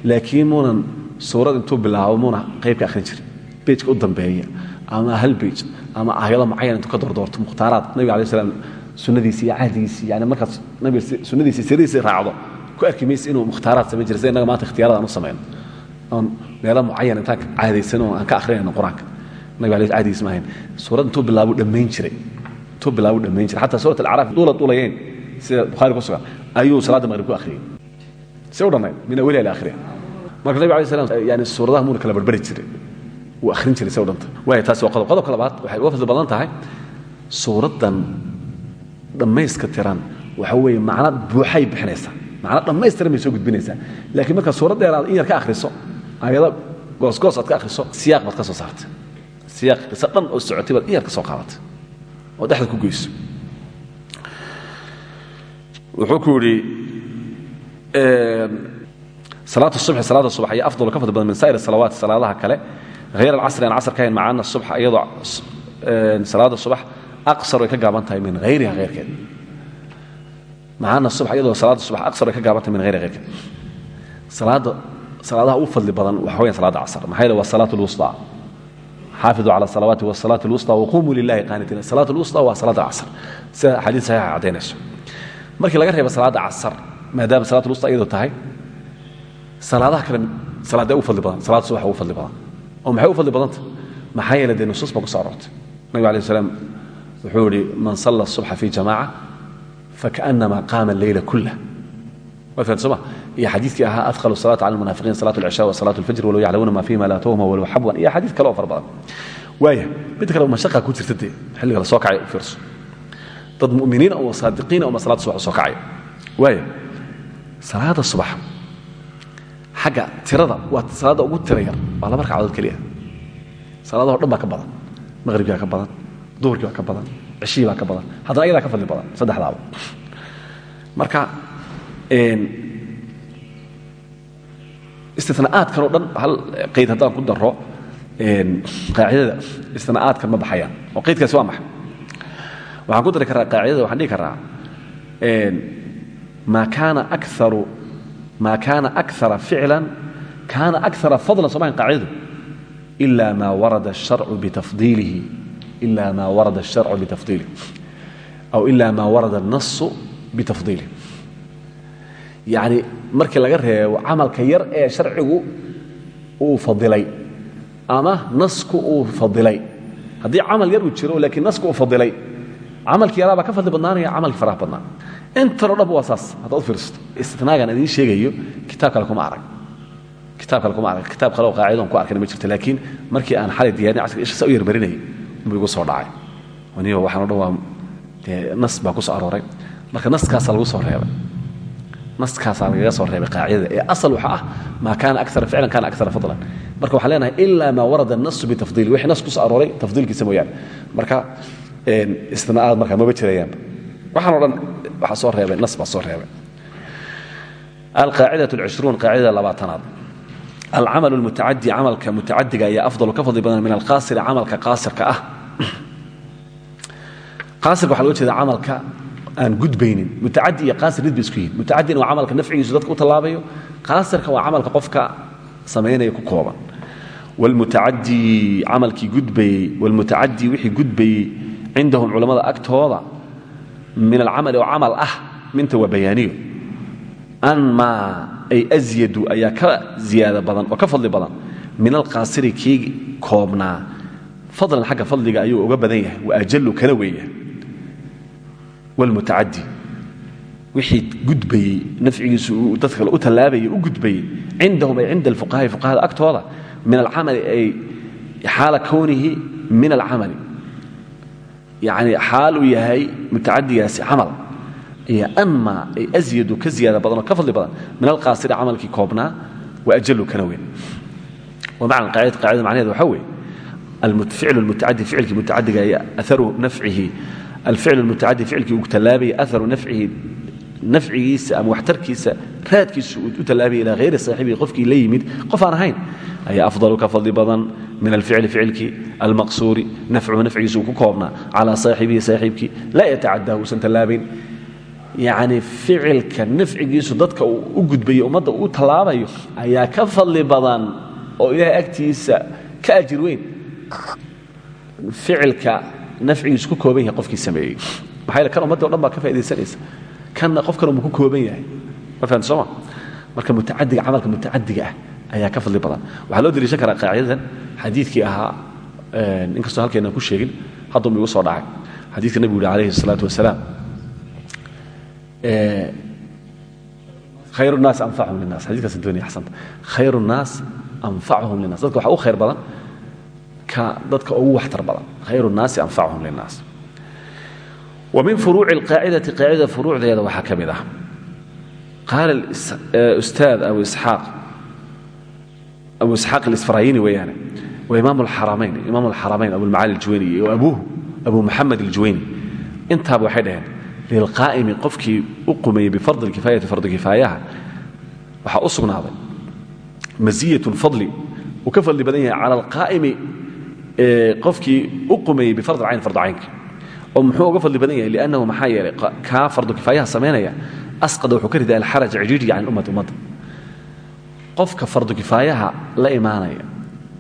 laakiin muunan suurad intuu bilaabo muuna qaybka akhrin jirin. Bejka u dambeeya ama hal bej ama aayado mucayan intuu ka doordoorto mukhtaaraad nabiga alayh salaam sunnadiisi iyo cahdigiisi yani markaad nabiga sunnadiisi siradiisi raacdo ku arki mayse inuu mukhtaaraad samayn jiray sida maanta ikhtiyarada aan u samayno oon meelo mucayan intaan oo aan ka akrinayno qur'aanka. Nabiga alay caadigiis maahayn suurad intuu bilaabuu dhammayn jiray. Intuu bilaabuu dhammayn jiray. Xataa suurat alacraaf duula duulayeen sida bukhaari ku sugan ayuu salaadda maqrib ku akhriyey see u dhammayn min awaliha ila akhiriha marka nabiga alay slam yani suuradaha muuna kala barbari jiray wuu akhrin jiray see u dhanta waaya taasi waa qodob qodobka labaad badan tahay. Suuraddan dhammayska tiran waxa weeye macno buuxay bixinaysaa. Macno dhammaystiran bay soo gudbinaysaa. Laakiin markaa suurad dheer aad in yar ka akhriso ayado goosgoos aad ka akhriso siyaaq baad ka soo saartay. Siyaaq qiso oo socotay baad yar ka soo qaadatay oo dhexda ku geyso wuxuu Ehm, salaat subi salaada subax ayaa afdal ka fadli badan min saa'ir salawaat salaadaha kale. Hayr alcasri aan casr ka hayn macaana subxa iyadoo ehm, salaada subax aqsar way ka gaaban tahay min hayriha heyrkeed macaana subax iyadoo salaada subax aqsar ka gaaban min hayriha heyrkeed salaada salaadaha ugu fadli badan waxa weeyaan salaada casr. Maxaa yeele waa salaat alwustaa xaafiduu cala salawaati wasalaat alwustaa waquumuu lilahi qaanitiin salaat alwustaa waa salaada casr. Sida axaadiis saxiixa cadaynayso markii laga reebo salaada casr maadaama salaat wusta iyadoo tahay salaadaha kale salaadee u fadli badan salaad subaxa ugu fadli badan. Oo maxay u fadli badanta? Maxaa yeele dee nusuus baa ku soo aroortay. Nabig salaam wuxuu idhi man salla subxa fi jamaaca fakaanama qaama alleyla kullah soma iyo xadiikii ahaa adhalu salaata cala lmunaafiqiin salaat alcishaa wa salaat alfajr walow yaclamuuna maa fiima laa tawhma walow xabwan iyo axaadiid kale oo fara badan. Waaya midda kale mashaqa ku jirta xilliga la soo kacay u dad mu'miniina oo saadiqiina uma salaad subaxa soo kacaya waaya salaada subax. Xagga tirada waa salaadda ugu tira yar waa laba ragcadood keliya. Salaadaho dhan baa ka badan. Maqhribkii baa ka badan duhurkii baa ka badan cishihii baa ka badan haddana ayadaa ka fadli badan saddexdaaba. Marka istinaaadkan oo dhan hal qayd haddaan ku daro qaacidada istinaaadkan ma baxayaan oo qaydkaasi waa maxay waxaan ku dari karaa qaacidada waxaan dhihi karaa maa kaana akaru maa kaana akara ficla kaana akara fadlan soo mahan qaacidadu ila maa warada الsharcu bitafdiilihi ila maa warada الsharcu bitafdiilih aw ila maa warada الnasu bitafdiilih yacni markii laga reebo camalka yar ee sharcigu uu fadilay ama nasku uu fadilay haddii camal yar uu jiro laakiin nasku uu fadilay camalkii yaraabaa ka fadli badnaanaya camalkii faraha badnaa intanoo dhanba waa saas. Haddaad fiirsato. Istinaagan idiin sheegayo kitaab kale kuma arag. Kitaab kale kuma arag. Kitaab kale oo qaacidoon ku arkana ma jirto laakiin markii aan xalay diyaarin casrka isha sa u yarmarinayay inbuu soo dhacay. Waniba waxaan o dhan nas baa ku soo arooray. Marka naskaasaa lagu soo reebay. Naskaasaa lagaga soo reebay qaacidada ee asal waxa ah maa kaana akara ficlan kana akara fadlan. Marka waxaan leenahay ilaa maa warada nasu bitafdiili wixii nas ku soo arooray tafdiilkiisa mooyaane. Marka istinaaad markaa maba jirayaanba waaasoo eebaasoo reebay alqaacida isruun qaacidada labaatanaad. Alcamal mutacadi camalka mutacadiga ayaa afdal ka fadli badan min alqaasiri camalka qaasirka ah. Qaairka waxa loga jeeda camalka aan gudbaynin. Mutacadi iyo qaasir mid ba isku yihiin mutacadina waa camalka nafcigiisu dadka u tallaabayo qaasirka waa camalka qofka samaynaya ku kooban. Wlmutacadii camalkii gudbayey wlmutacadii wixii gudbayey cindahum culammada agtooda min alcamali oo camal ah minta waa bayaaniyo anmaa ay asyadu ayaa ka ziyaada badan oo ka fadli badan min alqaasiri kii koobnaa fadlan xagga fadliga ayuu uga badan yahay wa ajalu kana weeya wlmutacadi wixii gudbayey nafcigiisu uu dad kale u tallaabayay u gudbayey cindahum ay cinda yani xaal uu yahay mutacadigaasi camal. Iyo anma ay asyadu ka ziyaada badan oo ka fadli badan min alqaasiri camalkii koobnaa wa ajalu kana weyn. Wamacna qaacida qaacida macnaheeda waxaa weeye alficlu lmutacadi ficilkii mutacadiga iyo aharu nafcihi alficlu lmutacadi ficilkii uu tallaabaya aharu nafcihi nafcigiisa ama waxtarkiisa raadkiisa uu u tallaabaya ilaa hayri saaxibihi qofkii la yimid qof aan ahayn ayaa afdalu ka fadli badan min alficli ficilkii almaqsuuri. Nafcuhu nafcigiisa uu ku koobnaa calaa saaxibihi saaxiibkii laa yatacaddaa uusan tallaabayn yacni ficilka nafcigiisu dadka u gudbayo ummadda uu tallaabayo ayaa ka fadli badan oo ilaahay agtiisa ka ajir weyn. Ficilka nafcigiisu ku kooban qofkii sameeyey. Maxaa yeel kan ummadda o ka faa'idaysanaysa kanna qof kan uu ku kooban yahay ma fahamta sooma marka mutacadiga camalka mutacadiga ah ayaa ka fadli badan waxaa loo dariishan karaa qaacidadan xadiidkii ahaa inkastoo halkeenaan ku sheegin hadduu igu soo dhacay xadiidka nebigu yuri alayhi الsalaatu wasalaam khayr الnaas anfachum linas xadikaasaan doonaya xasanta khayr الnaas anfachum linas dadka waxa u khayr badan ka dadka ugu waxtar badan khayr الnaasi anfachum linas wa min furuuci اlqaacidati qaacidada furuucdeeda waxaa ka mid ah qaala ustaad abu isxaaq abu isxaaq اlisfrayini weeyaane waa imaam اlxaramayn imaam اlxaramayn abulmacaali اljuwayni iyo abuuhu abu muxamed اljuwayni intaaba waxay dhaheen lilqaa'imi qofkii u qumeeyey bifardi اlkifaayati fardi kifaayaha waxaa u sugnaaday masiyatun fadli uu ka fadli badan yahay cala alqaa'imi qofkii u qumeeyey bifardi alcayn fardu caynka oo muxuu uga fadli badan yahay liannahu maxaa yeelay kaa fardu kifaayaha samaynaya asqada wuxuu ka riday alxaraj cidhiidhiga can ummati ummadda qofka fardu kifaayaha la imaanaya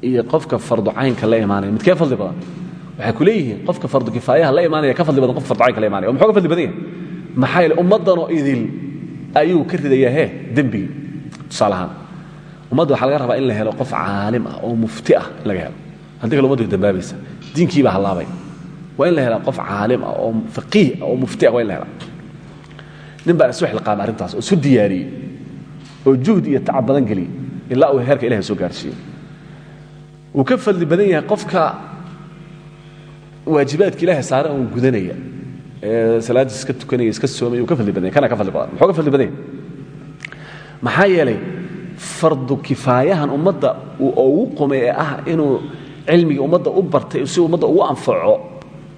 iyo qofka fardu caynka la imaanaya midkee fadli badan waxay ku leeyihiin qofka fardu kifaayaha la imaanaya ka fadli badan qofka fardu caynka la imanaya o muxuu ka fadli badan yahay? Maxaa yeele ummaddanoo idil ayuu ka ridayaa hee dembigii tusaale ahaan ummadda waxaa laga rabaa in la helo qof caalim ah oo mufti ah in laga helo. Haddii kale ummaddu dambaabaysa diinkii baa hallaabay waa in la helaa qof caalim ah oo faqiih ah oo mufti ah waa in la helaa nin baa isu xilqaamay arrintaas oo isu diyaariyey oo juhd iyo tacab badan geliyey ilaa uu heerka ilahay soo gaarsiiyey wuu ka fadli badan yahay qofka waajibaadka ilaahay saare uun gudanaya ee salaaddiis iska tukanaya iska soomaya uu ka fadli badan yahay kana ka fadli badan muxuu ka fadli badan yahay maxaa yeelay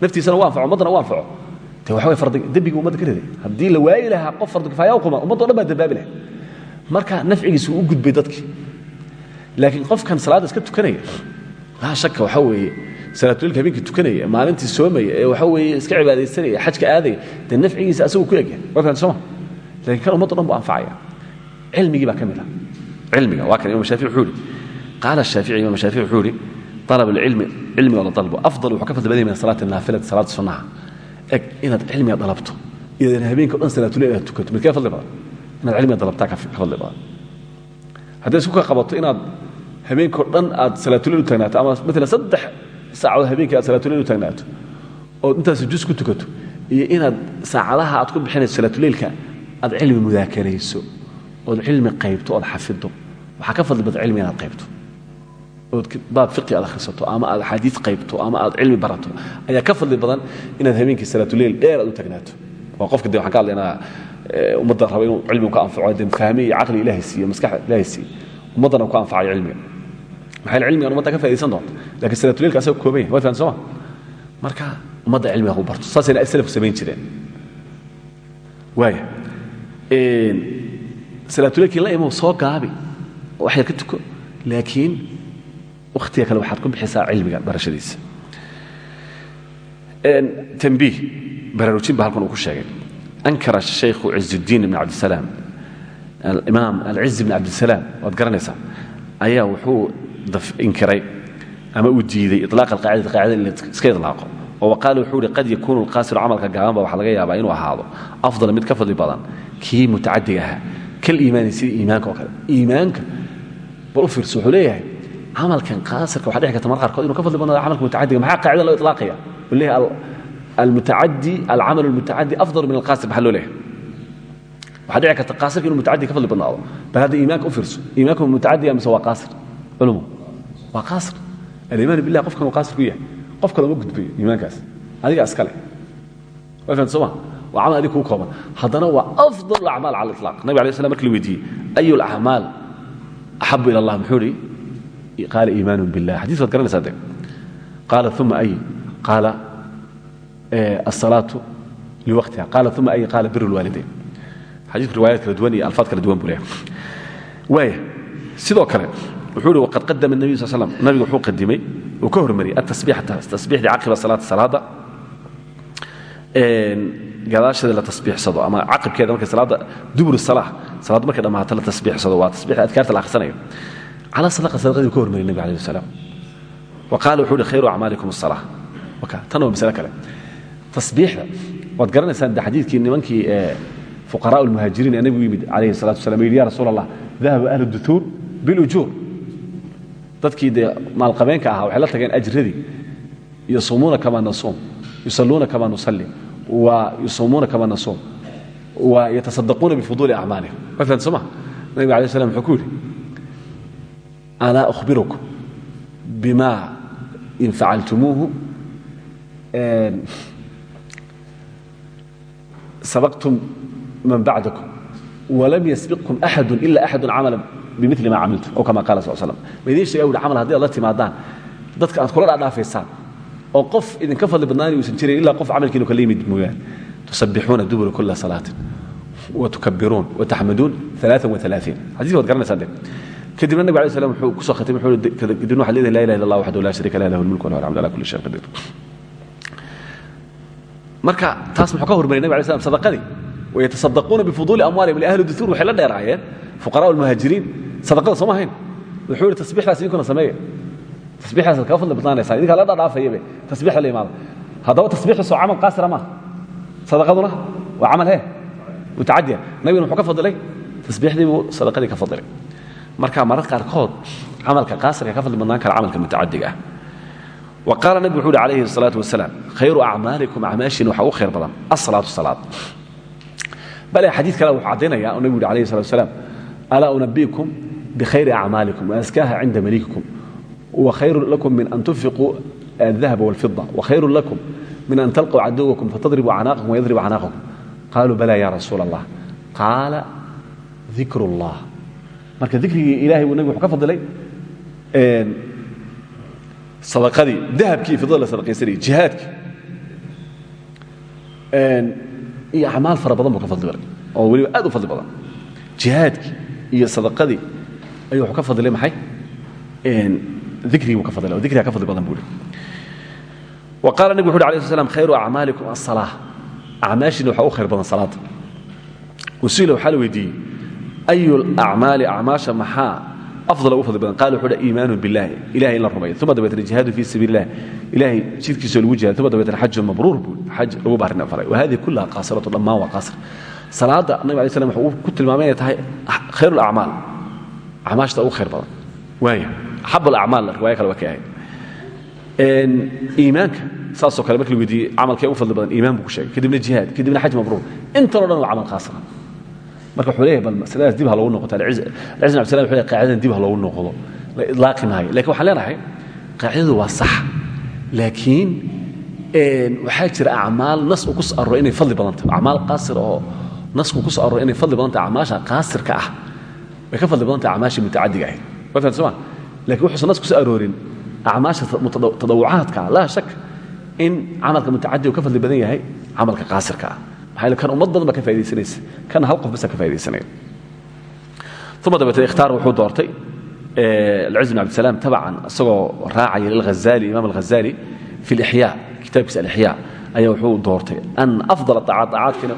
naftiisana u anfaco ummaddana u waxa way fardi dembigii ummadda ka riday. La waayi lahaa qof fardu kifaaya u quma ummaddo dhan baa dambaabi marka nafcigiisu u gudbay dadkii. Laakiin qofkan salaadda iska tukanaya laa shaka waxa weeye salaatulilka habeenkii tukanaya maalintii soomaya ee waxa weeye iska cibaadaysanaya xajka aadaya dee nafcigiisa asagu ku egya. Waa fahan sooma. Kan ummaddo dhan buu anfacaya. Cilmigii baa ka mid ah. Imam shaafici wuxuu ihi qaala imam shaafici wuxuu alcilmiga la dalbo afdal wuxuu ka fadli badan yahay min salaati naafilati salaada sunnaha eg inaad cilmiga dalabto iyodan habeenka dhan salaatuleyl aad tukato midkee fadli badan inaad cilmiga dalabtaa ka fadli badan hadday isku ka qabato inaad habeenkao dhan aad salaatuleyl u taagnaato ama maalan saddex saacadood habeenkii aad salaatuleyl u taagnaato ood intaas jus ku tukato iyo inaad saacadaha aad ku bixinayso salaatuleylka aad cilmi mudaakarayso ood cilmi qaybto ood xafido waxaa ka fadli badan cilmi inaad qaybto ood baab fiqi aad akhrisato ama aad axaadiis qaybto ama aad cilmi barato ayaa ka fadli badan inaad habeenkii salaatuleyl dheer aad u tagnaato. Waa qofka de waxaan ka hadlaynaa ummadda raba inuu cilmigu ka anfaco de fahmi iyo caqli ilahay maskax ilahay siiyo ummaddana ku anfacayo cilmiga maxaa yeel cilmigan ka fa'idaysan doonta laakiin salaatuleylka asaga kooban yahay waa fahan sooma marka ummadda cilmiga ku barto saasayna ay salafku samayn jireen. Waaya salaatuleylkii la imow soo gaabi wax yar ka tuko laakiin wakhtiga kale waxaad ku bixisaa cilmiga barashadiisa. Tambiih baraarujin ba halkan uu ku sheegay. Ankara shaykhu cizudiin ibn cabdisalaam alimaam alciz ibn cabdisalaam waad garanaysaa ayaa wuxuu inkiray ama uu diiday ilaaq alqaacida qaacida in iska ilaaqo oo waqaala wuxuu ihi qad yakuunu alqaasiru camalka gaaban ba waxaa laga yaabaa inuu ahaado afdal mid ka fadli badan kii mutacadiga ahaa kal iimaani sida iimaanka oo kale. Iimaanka bal u fiirso wuxuu leeyahay camalkan qaasirka waxa dhici karta mar qaarkood inuu ka fadli badnaado camalka mutacadiga maxaa qaacida loo ilaaqaya wuxuu leeyahay almutacadi alcamal almutacadi afdal min alqaasir maxaa loo leeyahay waxaa dhici karta qaasirka inuu mutacadi ka fadli badnaado bal hadda iimaanka u fiirso iimaanka mutacadiga mise waa qaasir culumu waa qaasir aliimaan billah qofkan uu qaasir ku yahay qof kale ma gudbayo iimaankaas adiga iskale waa fahamta sooma waa camal adiga kuu kooban haddana waa afdal acmaal cala aliطlaaq nabig alay slam marki la weydiiyey ayu alacmaal axabu ila allah muxuu ihi qaala iimaan bilah xadiis baad garanaysaa de qaala uma ay qaala asalaatu liwaqtiha qaala uma ay qaala bir lwaalidayn xadiisku riwaayaad kala duwan iyo alfaad kala duwan buu leeyahay waaya sidoo kale wuxuu ihi waqad qadama الnabiy sal slam nabigu wuxuu qadimay uu ka hormariyey atasbiixda caqiba salaata salaada gadaasheeda la tasbiixsado ama caqibkeeda marka salaada dubur salaa salaad markay dhammaato la tasbiixsado waa tasbiixda adkaarta la akhrisanayo cala sadaqa sadaqadii uu ka hormariyey nabiga alayh الsalaam wa qaala wuxuu ihi khayru acmaalikum الsalaa tan waa masale kale tasbiixda waad garanaysaan de xadiidkii nimankii fuqaraء اlmuhaajiriin ee nabigu yimid calayhi الsalatu waslam yidhi ya rasuul allah dahaba ahlu duhuur biاlujuur dadkii dee maalqabeenka ahaa waxay la tageen ajradii yasumuuna kama nasuum yusalluuna kama nusalli wa yusumuuna kama nasuum wa yatasaddaquuna bifuduuli acmaalihim maalan soo ma nabiga alay slam wuxuu ku yidhi alaa أkhbirukum bima in facaltumuuhu sabaqtum man bacdakum walam yasbiqkum axadu ila axadu camala bimili ma camiltum o kama qala sal slam ma idiin sheega uhi camal haddi dadka aad kula dhaadhaafaysaan oo qof idinka fadli badnaani uusan jirin ilaa qof camalkiinu kala yimid mooyaan tusabbixuuna dubura kula salaatin watukabiruun wataxmaduun aaaa waalaaiin xadiiska waad garanaysaan de kadibna nabig alay slam wuxuu ku soo khatimay kadibna waxaa leedahay la ilaha illa allah waxdahu laa sharika lah lahu lmulk walahu alxamdu ala kulli shayin qadiir marka taas muxuu ka hormariyay nabig alay slam sadaqadii. Wayatasaddaquuna bifuduuli amwaalihim liahli duhuur waxay la dheeraayeen fuqaraa almuhaajiriin sadaqada sooma ahayn wuxuu yihi tasbiixdaas idinkuna sameeya tasbiixdaasaad kaga fadli badnaanaysaan idinkaa la dhadhaafayabe tasbiixda la imaada. Haddaba tasbiixda soo camal qaasira maaha sadaqaduna waa camal he mutacadiya nabiguna muxuu ka fadilay tasbiixdii buu sadaqadii ka fadilay marka marar qaarkood camalka qaasirka ka fadli badnaan kara camalka ah. wa qaala nebigu wuxu uhi calayhi salaatu wasalaam khayru acmaalikum acmaashiina waxaa u khayr badan asalaatu salaad. Bale xadiid kale wuxuu caddaynaya oo nebigu alayhi salatu wasalaam alaa unabiikum bikhayri acmaalikum waaskaaha cinda malikikum wa khayrun lakum min an tunfiquu adahaba walfida wa khayrun lakum min an talquu cadowakum fatadribuu canaaqakum wayadribu canaaqakum qaaluu bala ya rasuula allah qaala dikru marka dikrigii ilaahay uu nabigu wuxuu ka fadilay sadaqadii dahabkii fidada la sadaqaysanayay jihaadkii. Iyo acmaal fara badan buu ka fadli baray oo weliba aad u fadli badan. Jihaadkii iyo sadaqadii ayuu wuxuu ka fadilay maxay? Dikrigii buu ka fadilay oo dikriga ka fadli badan buu ihi wa qaala nabigu wuxu uhi alayh sl slam khayru acmaalikum asalaa acmaashiina waxaa u khayr badan salaada wasiila waxaa la weydiiyey ayu acmaali acmaasha maxaa afdal ugu fadli badan qala wuxuu dha iimaanu billahi ilahay in la rumayo uma dabeetna jihaadu fii sabiil illah ilahay jidkiisoo lagu jihad uma dabeetna xajun mabruur buu xaj lagu baarina faray wa hadihi kullaha qaasiratu dhammaan waa qaasir salaada nabig alay slam wuxuu ku tilmaamay inay tahay khayr lacmaal acmaashta ugu khayr badan waaya axab alacmaal riwaayo kale waa ka ahayd iimaanka saasoo kale markii la weydiiyey camalkee u fadli badan iimaan buu ku sheegay kadibna jihaad kadibna xaj mabruur intan o dhan waa camal marka leeyahay bal masaladaas dib ha loogu noqoto. Alciz bin abdislam wuxuu leeyahay qaacidadan dib ha loogu noqdo. La idlaaqi maayo laakiin leenahay qaacidadu waa sax. Laakiin waxaa jira acmaal nas ku so inay fadli badan tahay. Acmaal qaasir oo nasku ku so inay fadli badan tahay acmaasha qaasirka ah way ka fadli badan tahay acmaashii mutacadiga ahayd. Fahamta soma laakiin wuxuusan nas ku so aroorin acmaasha tadawucaadka shak in camalka mutacadigu ka fadli badan yahay camalka qaasirka ah kan ummad badan baa ka faa'idaysanaysa kana hal qof basa ka faa'idaysanaya uma dabeetee ikhtaar wuxuu doortay alciz bin abdisalaam tabacan isagoo raacaya lilghazali imaam alghazali fi lixyaa kitaabkiisa alixyaa ayaa wuxuu doortay an afdal aacaat aacaadkana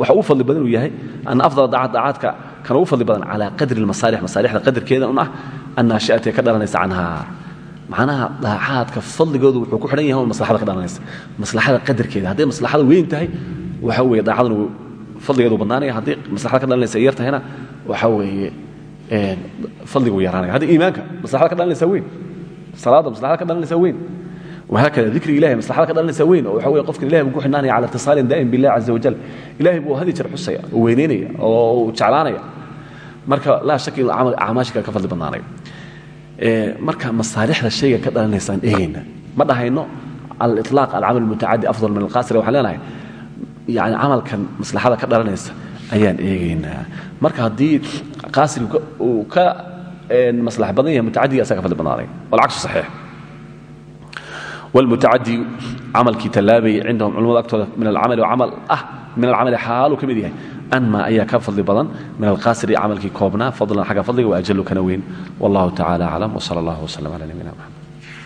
waxa uu fadli badan uu yahay ana afdal aacaat aacaadka kana ugu fadli badan calaa qadri lmasaalix masaalixda qadarkeeda un ah annaashi'ati ka dhalanaysa canhaa macnaha daacaadka fadligoodu wuxuu ku xidhan yahay un maslaxada ka dhalanaysa maslaxada qadarkeeda hadday maslaxada weyn tahay waxa weye daacadnu fadligeedu badnaanaya haddii maslaxada ka dhalanaysa ay yar tahayna waxa weeye fadligu yaraanaya. Haddii iimaanka maslaxada ka dhalanaysaa weyn salaadda maslaxada ka dhalanaysaa weyn wahaakada dikriga ilahay maslaxada ka dhalanaysaa weyn oo waxa weye qofkan ilahay buu ku xidhnaanaya cala itisaalin daa'im billah caza wajal ilahay buu hadi jeer xusaya oo weynaynaya oo jeclaanaya. Marka laa shaki in acmaashika ka fadli badnaanaya marka masaalixda shayga ka dhalanaysaan eegayna. Ma dhahayno ala ilaaq alcamal mutacadi afdal min alqaasira waxaan leenahay yani camalkan maslaxada ka dhalanaysa ayaan eegaynaa. Marka haddii qaasirka uu ka maslax badan yahay mutacadiga asaga fadli badnaanay walcagsu saxiix. Wاlmutacadiyu camalkii tallaabayay cindahum culamada agtooda min alcamali camal ah min alcamali xaaluu ka mid yahay. Anma ayaa ka fadli badan min alqaasiri camalkii koobnaa fadlan xagga fadliga wajalukana weyn. Wallahu tacala aclam wsal allah wslm cala nabiyina mxamed